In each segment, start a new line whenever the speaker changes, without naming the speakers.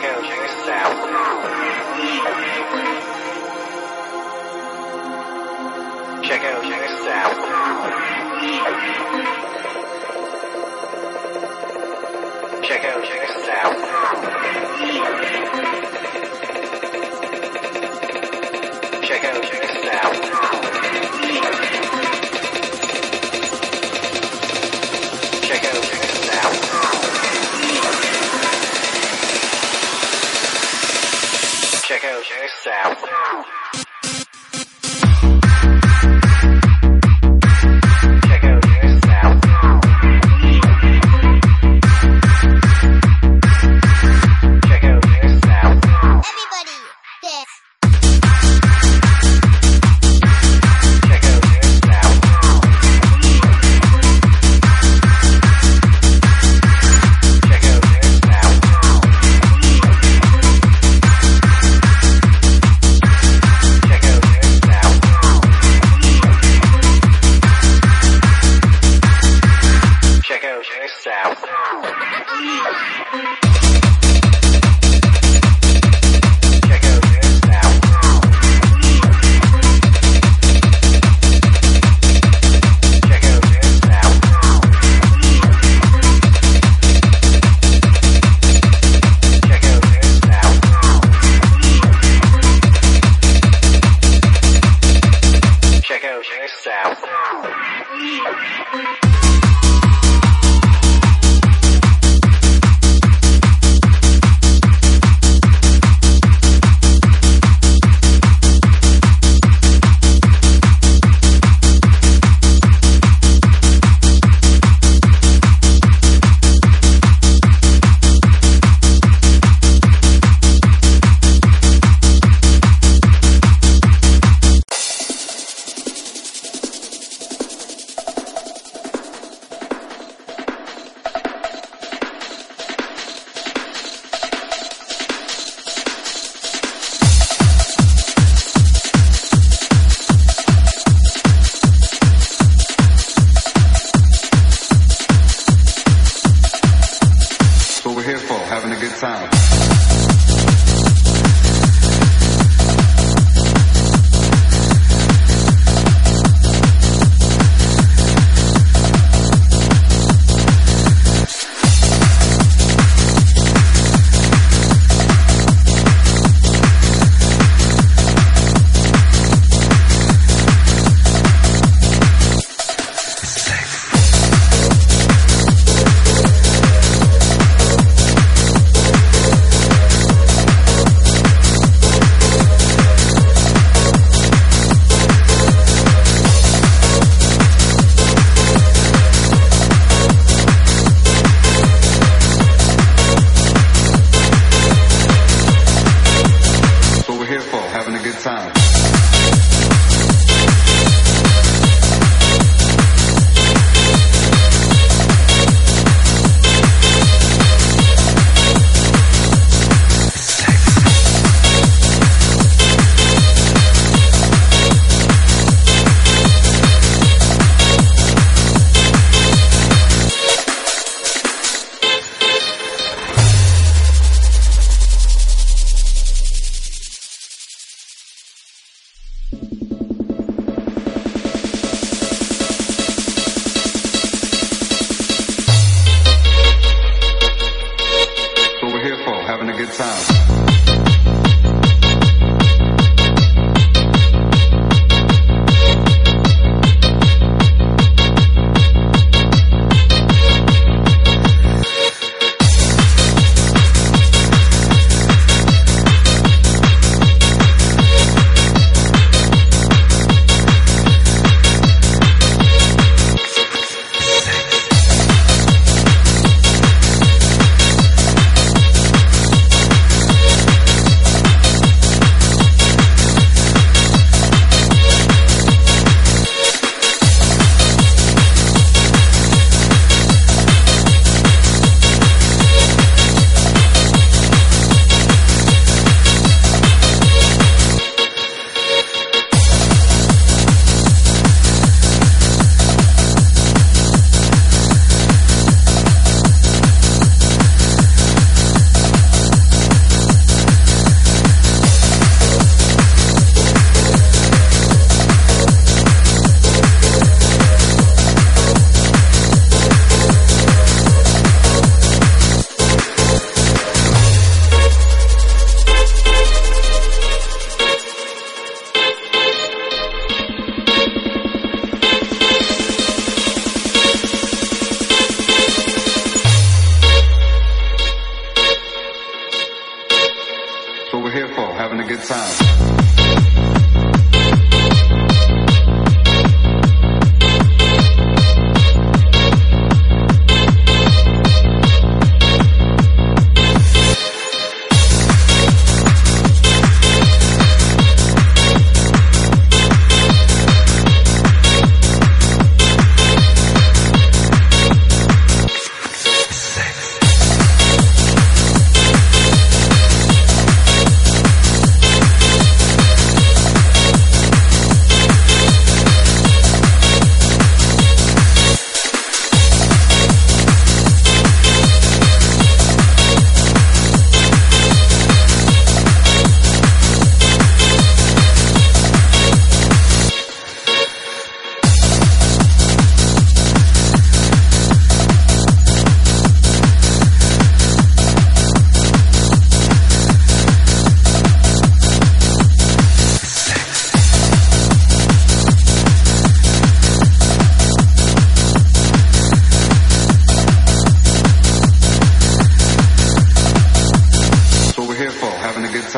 check it out, check this out. Check out, check this out. Check out, check this out. Check out, check this out.
Yeah.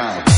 Time.